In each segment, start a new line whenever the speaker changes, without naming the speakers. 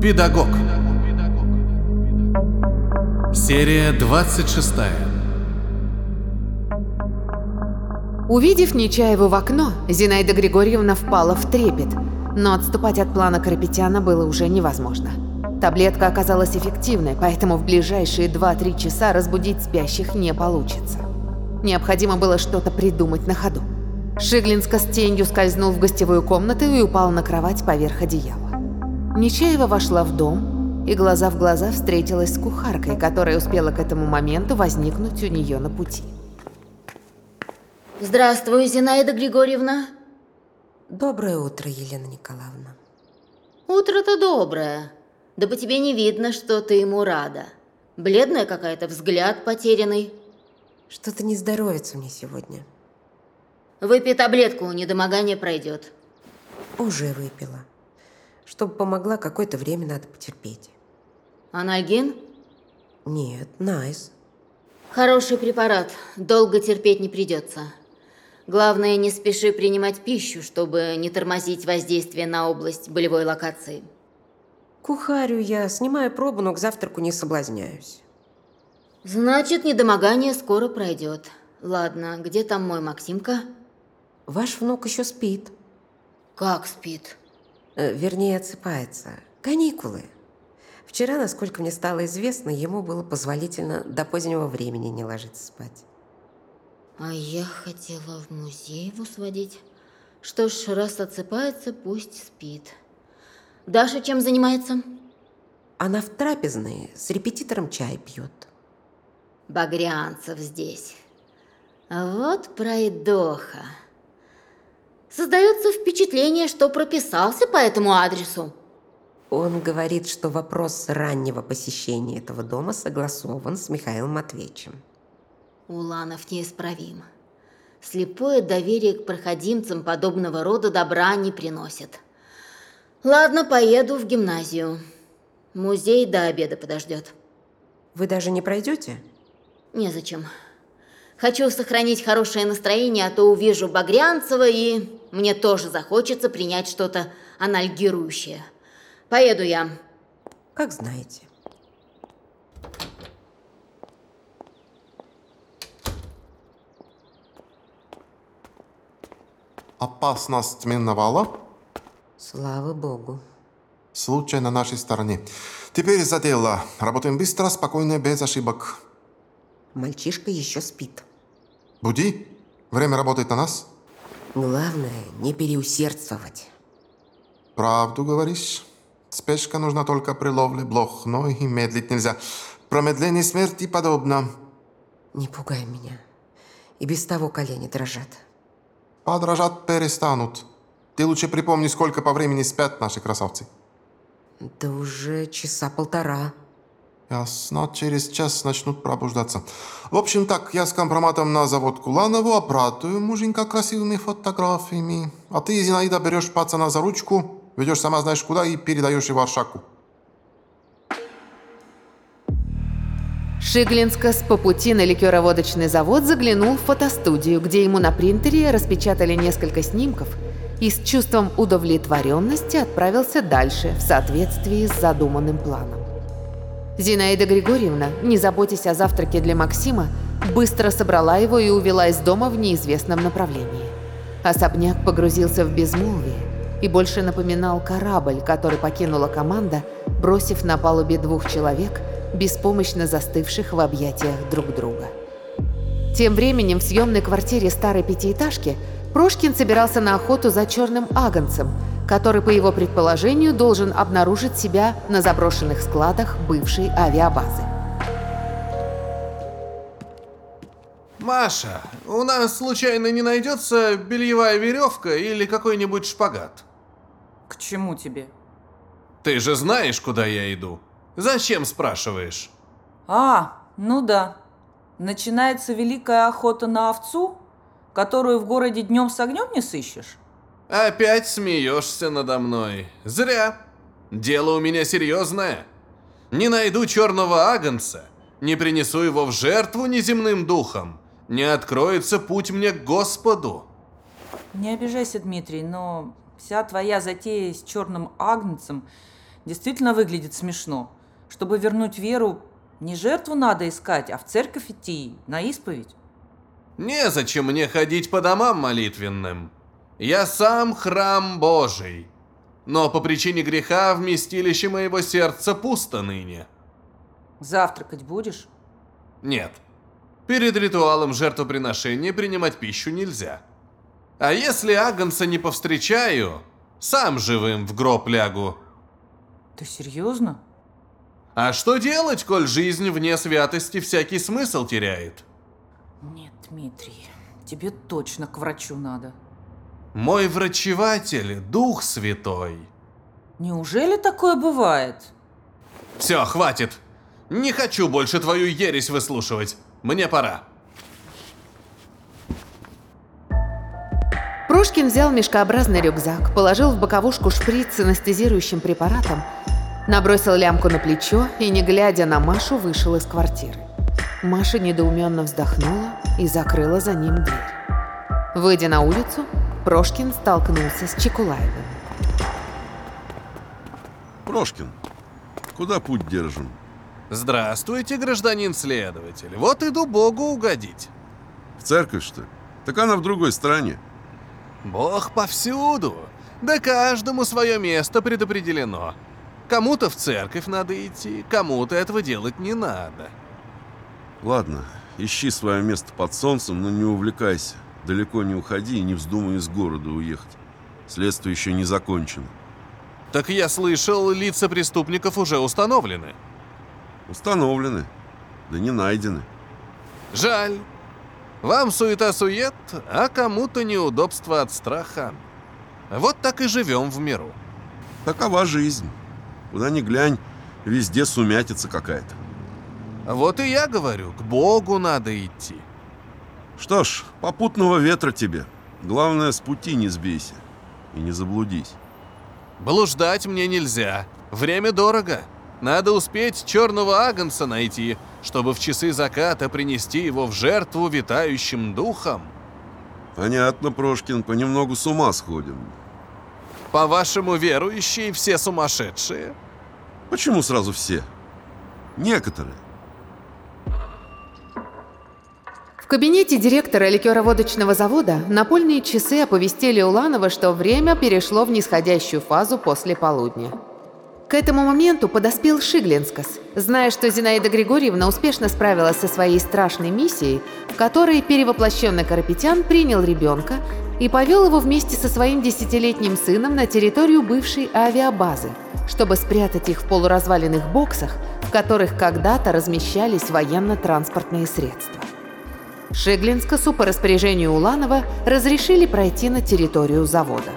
Педагог. Серия 26.
Увидев Нечаеву в окно, Зинаида Григорьевна впала в трепет, но отступать от плана Карапетяна было уже невозможно. Таблетка оказалась эффективной, поэтому в ближайшие 2-3 часа разбудить спящих не получится. Необходимо было что-то придумать на ходу. Шиглинска с тенью скользнул в гостевую комнату и упал на кровать поверх одеяла. Нечаева вошла в дом и глаза в глаза встретилась с кухаркой, которая успела к этому моменту возникнуть у нее на пути.
Здравствуй, Зинаида Григорьевна.
Доброе утро, Елена Николаевна.
Утро-то доброе. Да по тебе не видно, что ты ему рада. Бледная какая-то, взгляд потерянный.
Что-то не здоровится мне сегодня.
Выпей таблетку, недомогание пройдет.
Уже выпила. Чтобы помогла, какое-то время надо потерпеть.
Анальгин?
Нет, Найс.
Хороший препарат, долго терпеть не придется. Главное, не спеши принимать пищу, чтобы не тормозить воздействие на область болевой локации.
Кухарю я, снимаю пробу, но к завтраку не соблазняюсь.
Значит, недомогание скоро пройдет. Ладно, где там мой Максимка?
Ваш внук еще спит.
Как спит?
Э, вернее, отсыпается. Каникулы. Вчера, насколько мне стало известно, ему было позволительно до позднего времени не ложиться спать.
А я хотела в музей его сводить. Что ж, раз отсыпается, пусть спит. Даша чем занимается?
Она в трапезной с репетитором чай пьет.
Багрянцев здесь. Вот пройдоха. Создается впечатление, что прописался по этому адресу.
Он говорит, что вопрос раннего посещения этого дома согласован с Михаилом Матвеевичем.
Уланов неисправим. Слепое доверие к проходимцам подобного рода добра не приносит. Ладно, поеду в гимназию. Музей до обеда подождет.
Вы даже не пройдете?
Незачем. Хочу сохранить хорошее настроение, а то увижу Багрянцева, и мне тоже захочется принять что-то анальгирующее. Поеду я.
Как знаете.
Опасность миновала.
Слава богу.
Случай на нашей стороне. Теперь за дело. Работаем быстро, спокойно, без ошибок.
Мальчишка еще спит.
Буди. Время работает на нас.
Главное, не переусердствовать.
Правду говоришь. Спешка нужна только при ловле блох, но и медлить нельзя. Промедление смерти подобно.
Не пугай меня. И без того колени дрожат.
Подрожат перестанут. Ты лучше припомни, сколько по времени спят наши красавцы.
Да уже часа полтора.
Ясно, через час начнут пробуждаться. В общем так, я с компроматом на завод Куланову опратую муженька красивыми фотографиями. А ты, Зинаида, берешь пацана за ручку, ведешь сама знаешь куда и передаешь его Аршаку.
Шиглинскас по пути на ликероводочный завод заглянул в фотостудию, где ему на принтере распечатали несколько снимков и с чувством удовлетворенности отправился дальше в соответствии с задуманным планом. Зинаида Григорьевна, не заботясь о завтраке для Максима, быстро собрала его и увела из дома в неизвестном направлении. Особняк погрузился в безмолвие и больше напоминал корабль, который покинула команда, бросив на палубе двух человек, беспомощно застывших в объятиях друг друга. Тем временем в съемной квартире старой пятиэтажки Прошкин собирался на охоту за черным агонцем – который, по его предположению, должен обнаружить себя на заброшенных складах бывшей авиабазы.
Маша, у нас случайно не найдется бельевая веревка или какой-нибудь шпагат?
К чему тебе?
Ты же знаешь, куда я иду. Зачем спрашиваешь?
А, ну да. Начинается великая охота на овцу, которую в городе днем с огнем не сыщешь?
Опять смеешься надо мной. Зря. Дело у меня серьезное. Не найду черного агнца, не принесу его в жертву неземным духом, не откроется путь мне к Господу.
Не обижайся, Дмитрий, но Вся твоя затея с черным агнцем действительно выглядит смешно. Чтобы вернуть веру, не жертву надо искать, а в церковь идти, на исповедь.
Незачем мне ходить по домам молитвенным. Я сам храм Божий. Но по причине греха вместилище моего сердца пусто ныне.
Завтракать будешь?
Нет. Перед ритуалом жертвоприношения принимать пищу нельзя. А если Агнца не повстречаю, сам живым в гроб лягу.
Ты серьезно?
А что делать, коль жизнь вне святости всякий смысл теряет?
Нет, Дмитрий, тебе точно к врачу надо.
Мой врачеватель – Дух Святой.
Неужели такое бывает?
Все, хватит. Не хочу больше твою ересь выслушивать. Мне пора.
Прошкин взял мешкообразный рюкзак, положил в боковушку шприц с анестезирующим препаратом, набросил лямку на плечо и, не глядя на Машу, вышел из квартиры. Маша недоуменно вздохнула и закрыла за ним дверь. Выйдя на улицу, Прошкин столкнулся с Чекулаевым.
Прошкин, куда путь держим?
Здравствуйте, гражданин следователь. Вот иду Богу угодить.
В церковь, что ли? Так она в другой стороне.
Бог повсюду. Да каждому свое место предопределено. Кому-то в церковь надо идти, кому-то этого делать не надо.
Ладно, ищи свое место под солнцем, но не увлекайся. Далеко не уходи и не вздумай из города уехать. Следствие еще не закончено.
Так я слышал, лица преступников уже установлены.
Установлены, да не найдены.
Жаль. Вам суета-сует, а кому-то неудобство от страха. Вот так и живем в миру.
Такова жизнь. Куда ни глянь, везде сумятица какая-то.
Вот и я говорю, к Богу надо идти.
Что ж, попутного ветра тебе. Главное, с пути не сбейся и не заблудись.
Блуждать мне нельзя. Время дорого. Надо успеть черного агнца найти, чтобы в часы заката принести его в жертву витающим духом.
Понятно, Прошкин, понемногу с ума сходим.
По-вашему, верующие все сумасшедшие?
Почему сразу все? Некоторые.
В кабинете директора ликероводочного завода напольные часы оповестили Уланова, что время перешло в нисходящую фазу после полудня. К этому моменту подоспел Шиглинскас, зная, что Зинаида Григорьевна успешно справилась со своей страшной миссией, в которой перевоплощенный Карапетян принял ребенка и повел его вместе со своим десятилетним сыном на территорию бывшей авиабазы, чтобы спрятать их в полуразваленных боксах, в которых когда-то размещались военно-транспортные средства. Шеглинскасу по распоряжению Уланова разрешили пройти на территорию завода.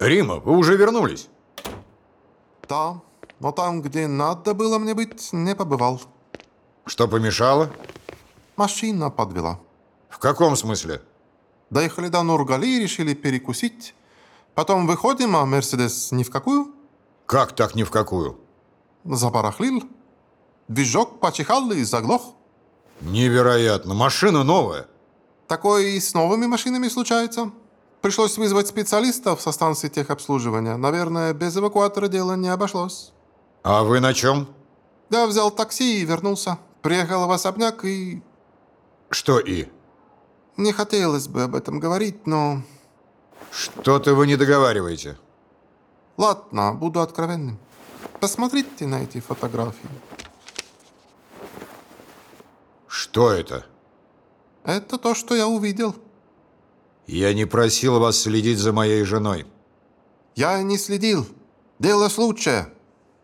Рима, вы уже вернулись?
Да, но там, где надо было мне быть, не побывал.
Что помешало?
Машина подвела.
В каком смысле?
Доехали до Нургали и решили перекусить. Потом выходим, а Мерседес ни в какую.
Как так ни в какую?
Забарахлил. Движок почихал и заглох.
Невероятно, машина новая.
Такое и с новыми машинами случается. Пришлось вызвать специалистов со станции техобслуживания. Наверное, без эвакуатора дело не обошлось.
А вы на чем?
Я взял такси и вернулся. Приехал в особняк и...
Что и?
Не хотелось бы об этом говорить, но...
Что-то вы не договариваете.
Ладно, буду откровенным. Посмотрите на эти фотографии.
Что это?
Это то, что я увидел.
Я не просил вас следить за моей женой.
Я не следил. Дело случая.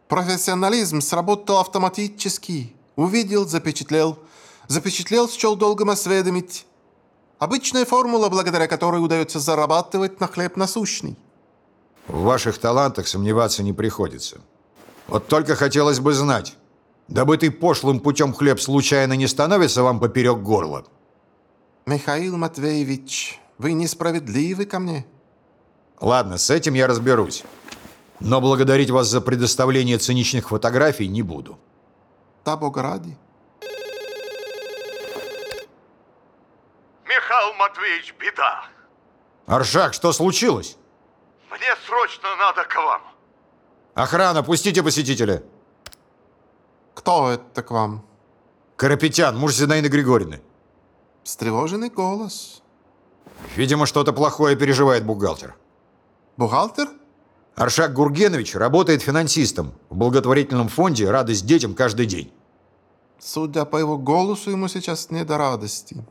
Профессионализм сработал автоматически. Увидел, запечатлел. Запечатлел, счел долгом осведомить. Обычная формула, благодаря которой удается зарабатывать на хлеб насущный.
В ваших талантах сомневаться не приходится. Вот только хотелось бы знать, добытый пошлым путем хлеб случайно не становится вам поперек горла?
Михаил Матвеевич, вы несправедливы ко мне.
Ладно, с этим я разберусь. Но благодарить вас за предоставление циничных фотографий не буду.
Да бога ради.
Михаил Матвеевич, беда.
Аршак, что случилось?
Мне срочно надо к вам.
Охрана, пустите посетителя.
Кто это к вам?
Карапетян, муж Зинаиды Григорьевны.
Встревоженный голос.
Видимо, что-то плохое переживает бухгалтер.
Бухгалтер?
Аршак Гургенович работает финансистом в благотворительном фонде «Радость детям каждый день».
Судя по его голосу, ему сейчас не до радости.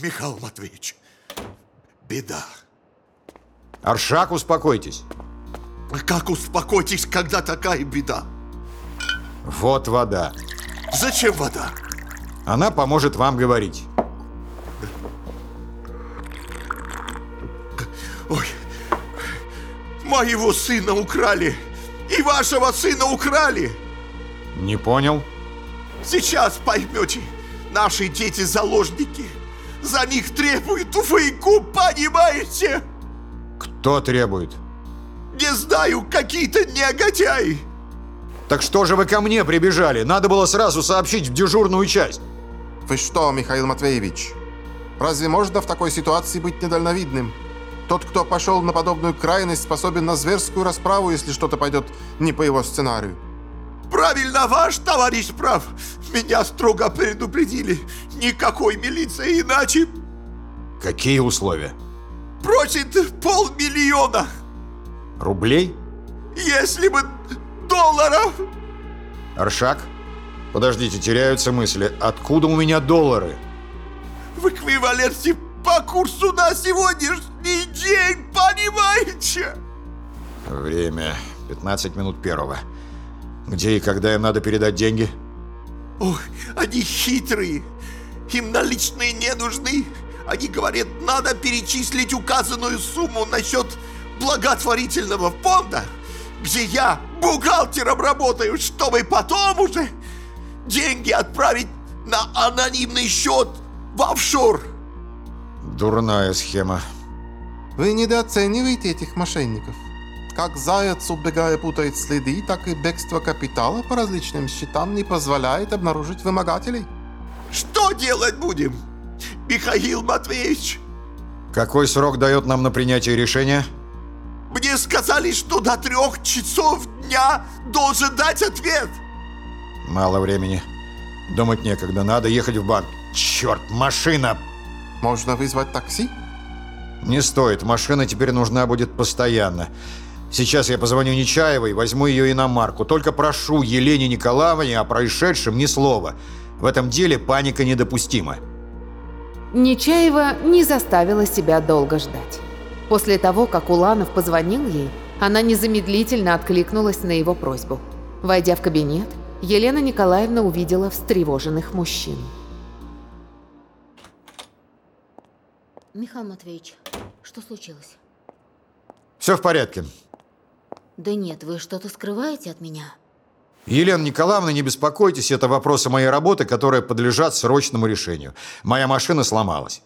Михаил Матвеевич, беда.
Аршак, успокойтесь.
Как успокойтесь, когда такая беда?
Вот вода.
Зачем вода?
Она поможет вам говорить.
Ой, моего сына украли. И вашего сына украли.
Не понял?
Сейчас поймете. Наши дети заложники. За них требуют выкуп, понимаете?
Кто требует?
Не знаю, какие-то негодяи.
Так что же вы ко мне прибежали? Надо было сразу сообщить в дежурную часть.
Вы что, Михаил Матвеевич? Разве можно в такой ситуации быть недальновидным? Тот, кто пошел на подобную крайность, способен на зверскую расправу, если что-то пойдет не по его сценарию.
Правильно, ваш товарищ прав. Меня строго предупредили. Никакой милиции, иначе
Какие условия?
просит полмиллиона.
Рублей?
Если бы долларов.
Аршак? Подождите, теряются мысли. Откуда у меня доллары?
В эквиваленте по курсу на сегодняшний день, понимаете?
Время 15 минут первого. Где и когда им надо передать деньги?
Ой, они хитрые. Им наличные не нужны. Они говорят, надо перечислить указанную сумму на счет благотворительного фонда, где я бухгалтером работаю, чтобы потом уже деньги отправить на анонимный счет в офшор.
Дурная схема.
Вы недооцениваете этих мошенников. Как заяц, убегая, путает следы, так и бегство капитала по различным счетам не позволяет обнаружить вымогателей.
Что делать будем, Михаил Матвеевич?
Какой срок дает нам на принятие решения?
Мне сказали, что до трех часов дня должен дать ответ.
Мало времени. Думать некогда, надо ехать в банк. Черт, машина!
Можно вызвать такси?
Не стоит, машина теперь нужна будет постоянно. Сейчас я позвоню Нечаевой, возьму ее иномарку. Только прошу Елене Николаевне о происшедшем ни слова. В этом деле паника недопустима.
Нечаева не заставила себя долго ждать. После того, как Уланов позвонил ей, она незамедлительно откликнулась на его просьбу. Войдя в кабинет, Елена Николаевна увидела встревоженных мужчин.
Михаил Матвеевич, что случилось?
Все в порядке.
Да нет, вы что-то скрываете от меня?
Елена Николаевна, не беспокойтесь, это вопросы моей работы, которые подлежат срочному решению. Моя машина сломалась.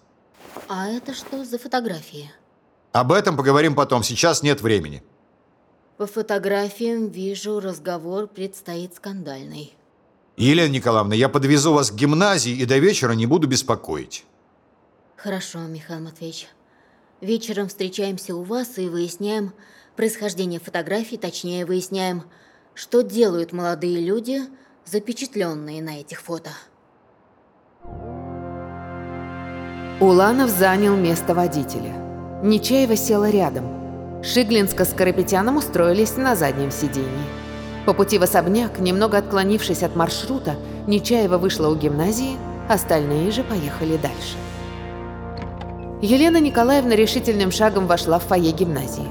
А это что за фотографии?
Об этом поговорим потом, сейчас нет времени.
По фотографиям вижу, разговор предстоит скандальный.
Елена Николаевна, я подвезу вас к гимназии и до вечера не буду беспокоить.
Хорошо, Михаил Матвеевич. Вечером встречаемся у вас и выясняем происхождение фотографий, точнее выясняем, что делают молодые люди, запечатленные на этих фото.
Уланов занял место водителя. Нечаева села рядом. Шиглинска с Карапетяном устроились на заднем сиденье. По пути в особняк, немного отклонившись от маршрута, Нечаева вышла у гимназии, остальные же поехали дальше. Елена Николаевна решительным шагом вошла в фойе гимназии.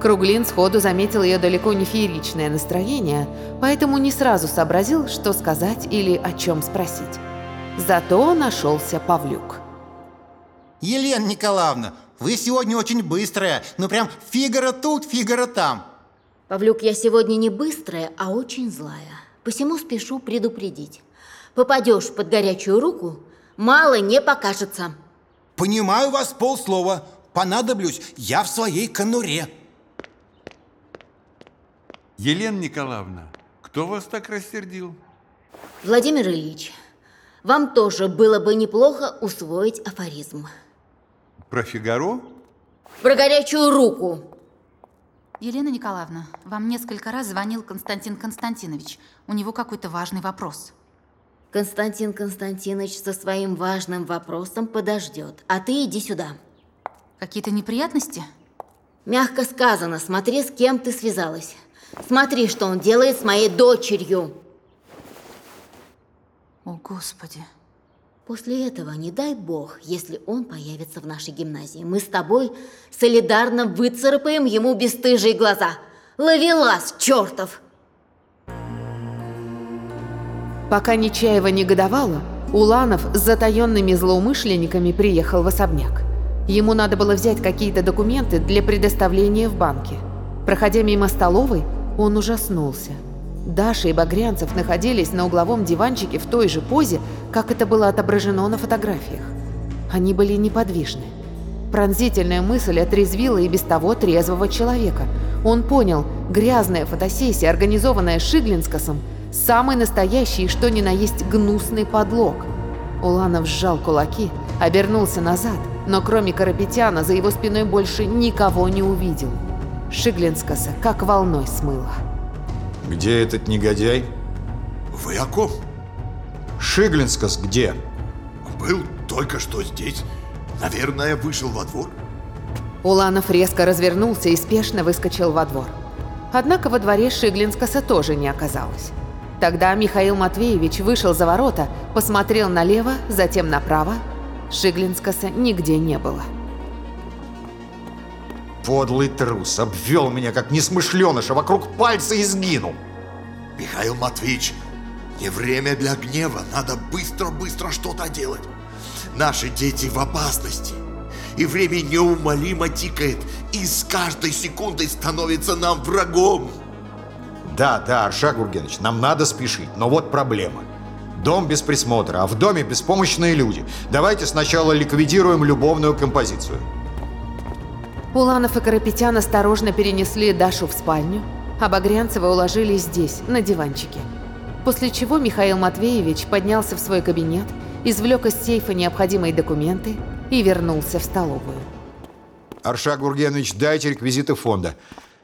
Круглин сходу заметил ее далеко не фееричное настроение, поэтому не сразу сообразил, что сказать или о чем спросить. Зато нашелся Павлюк.
Елена Николаевна, вы сегодня очень быстрая. Ну прям фигара тут, фигара там.
Павлюк, я сегодня не быстрая, а очень злая. Посему спешу предупредить. Попадешь под горячую руку, мало не покажется.
Понимаю вас полслова. Понадоблюсь я в своей конуре.
Елена Николаевна, кто вас так рассердил?
Владимир Ильич, Вам тоже было бы неплохо усвоить афоризм.
Про Фигаро?
Про горячую руку.
Елена Николаевна, вам несколько раз звонил Константин Константинович. У него какой-то важный вопрос.
Константин Константинович со своим важным вопросом подождет. А ты иди сюда.
Какие-то неприятности?
Мягко сказано, смотри, с кем ты связалась. Смотри, что он делает с моей дочерью.
О, Господи.
После этого, не дай бог, если он появится в нашей гимназии, мы с тобой солидарно выцарапаем ему бесстыжие глаза. Ловелас, чертов!
Пока Нечаева негодовала, Уланов с затаенными злоумышленниками приехал в особняк. Ему надо было взять какие-то документы для предоставления в банке. Проходя мимо столовой, он ужаснулся. Даша и Багрянцев находились на угловом диванчике в той же позе, как это было отображено на фотографиях. Они были неподвижны. Пронзительная мысль отрезвила и без того трезвого человека. Он понял, грязная фотосессия, организованная Шиглинскосом, самый настоящий что ни на есть гнусный подлог. Уланов сжал кулаки, обернулся назад, но кроме Карапетяна за его спиной больше никого не увидел. Шиглинскоса как волной смыло.
Где этот негодяй?
Вы о ком?
Шиглинскос где?
Был только что здесь. Наверное, вышел во двор.
Уланов резко развернулся и спешно выскочил во двор. Однако во дворе Шиглинскоса тоже не оказалось. Тогда Михаил Матвеевич вышел за ворота, посмотрел налево, затем направо. Шиглинскоса нигде не было.
Подлый трус, обвел меня как несмышленыша, вокруг пальца и сгинул.
Михаил Матвеевич, не время для гнева, надо быстро-быстро что-то делать. Наши дети в опасности. И время неумолимо тикает, и с каждой секундой становится нам врагом.
Да, да, Аршак Гургенович, нам надо спешить, но вот проблема. Дом без присмотра, а в доме беспомощные люди. Давайте сначала ликвидируем любовную композицию.
Уланов и Карапетян осторожно перенесли Дашу в спальню, а Багрянцева уложили здесь, на диванчике. После чего Михаил Матвеевич поднялся в свой кабинет, извлек из сейфа необходимые документы и вернулся в столовую.
Аршак Гургенович, дайте реквизиты фонда.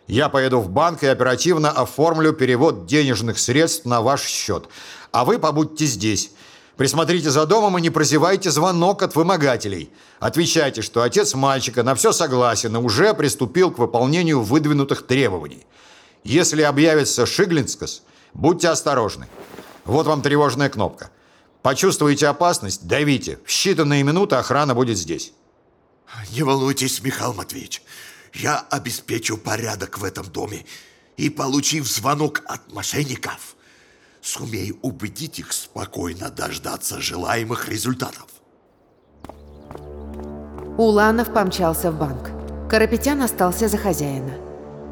Я поеду в банк и оперативно оформлю перевод денежных средств на ваш счет. А вы побудьте здесь. Присмотрите за домом и не прозевайте звонок от вымогателей. Отвечайте, что отец мальчика на все согласен и уже приступил к выполнению выдвинутых требований. Если объявится Шиглинскос, будьте осторожны. Вот вам тревожная кнопка. Почувствуете опасность, давите. В считанные минуты охрана будет здесь.
Не волнуйтесь, Михаил Матвеевич. Я обеспечу порядок в этом доме. И, получив звонок от мошенников, сумею убедить их спокойно дождаться желаемых результатов.
Уланов помчался в банк. Карапетян остался за хозяина.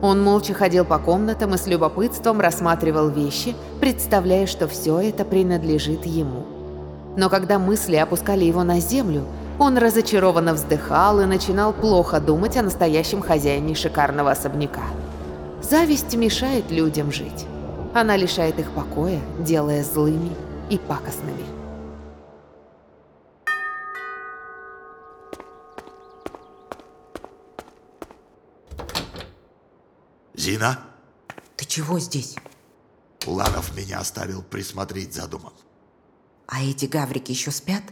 Он молча ходил по комнатам и с любопытством рассматривал вещи, представляя, что все это принадлежит ему. Но когда мысли опускали его на землю, он разочарованно вздыхал и начинал плохо думать о настоящем хозяине шикарного особняка. Зависть мешает людям жить. Она лишает их покоя, делая злыми и пакостными.
Зина,
Ты чего здесь?
Уланов меня оставил присмотреть за домом.
А эти гаврики еще спят?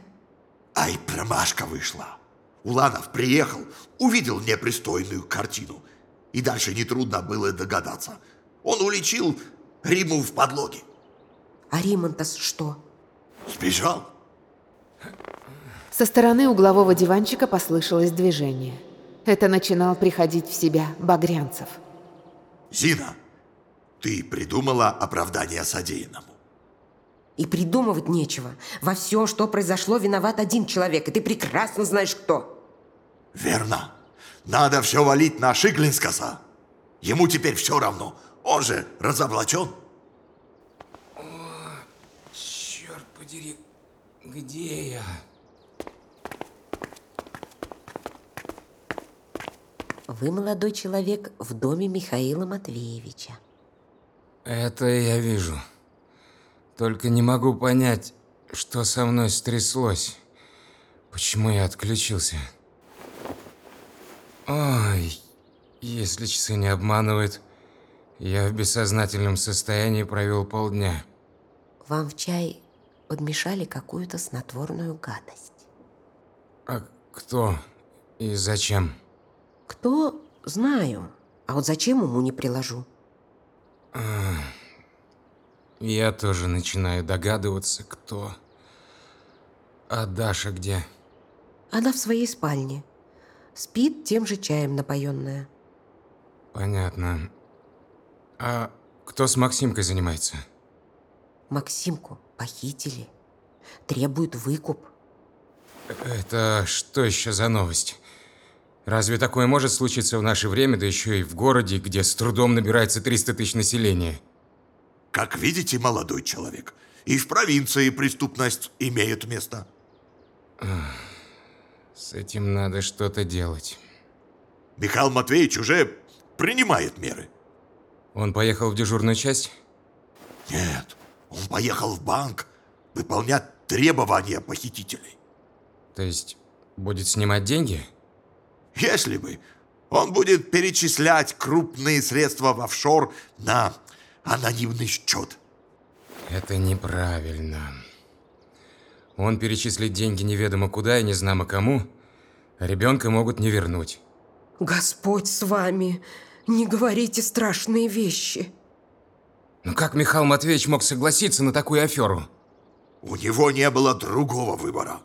Ай, промашка вышла. Уланов приехал, увидел непристойную картину. И дальше нетрудно было догадаться. Он уличил Риму в подлоге.
А Римонтас что?
Сбежал.
Со стороны углового диванчика послышалось движение. Это начинал приходить в себя Багрянцев.
Зина, ты придумала оправдание содеянному.
И придумывать нечего. Во всем, что произошло, виноват один человек, и ты прекрасно знаешь, кто.
Верно. Надо все валить на Шиглинскаса. Ему теперь все равно. Он же разоблачен.
Черт подери, где я?
Вы, молодой человек, в доме Михаила Матвеевича.
Это я вижу. Только не могу понять, Что со мной стряслось? Почему я отключился? Ой, если часы не обманывают, я в бессознательном состоянии провел полдня.
Вам в чай подмешали какую-то снотворную гадость.
А кто и зачем?
Кто? Знаю. А вот зачем ему не приложу?
А, Я тоже начинаю догадываться, кто. А Даша где?
Она в своей спальне. Спит тем же чаем напоенная.
Понятно. А кто с Максимкой занимается?
Максимку похитили. Требуют выкуп.
Это что еще за новость? Разве такое может случиться в наше время, да еще и в городе, где с трудом набирается 300 тысяч населения?
Как видите, молодой человек, и в провинции преступность имеет место.
С этим надо что-то делать.
Михаил Матвеевич уже принимает меры.
Он поехал в дежурную часть?
Нет, он поехал в банк выполнять требования похитителей.
То есть будет снимать деньги?
Если бы он будет перечислять крупные средства в офшор на анонимный счет.
Это неправильно. Он перечислит деньги неведомо куда и незнамо кому, а ребенка могут не вернуть.
Господь с вами. Не говорите страшные вещи.
Но как Михаил Матвеевич мог согласиться на такую аферу?
У него не было другого выбора.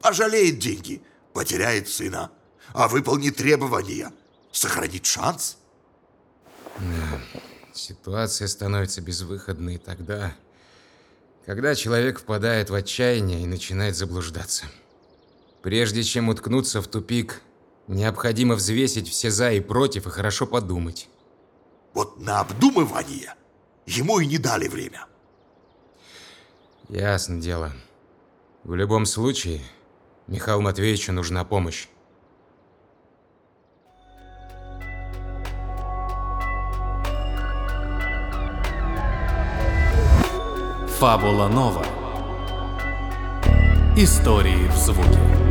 Пожалеет деньги, потеряет сына, а выполнит требования, сохранит шанс.
Да. Ситуация становится безвыходной тогда, когда человек впадает в отчаяние и начинает заблуждаться. Прежде чем уткнуться в тупик, необходимо взвесить все «за» и «против» и хорошо подумать.
Вот на обдумывание ему и не дали время.
Ясно дело. В любом случае, Михаилу Матвеевичу нужна помощь.
Фабула Нова. Истории в звуке.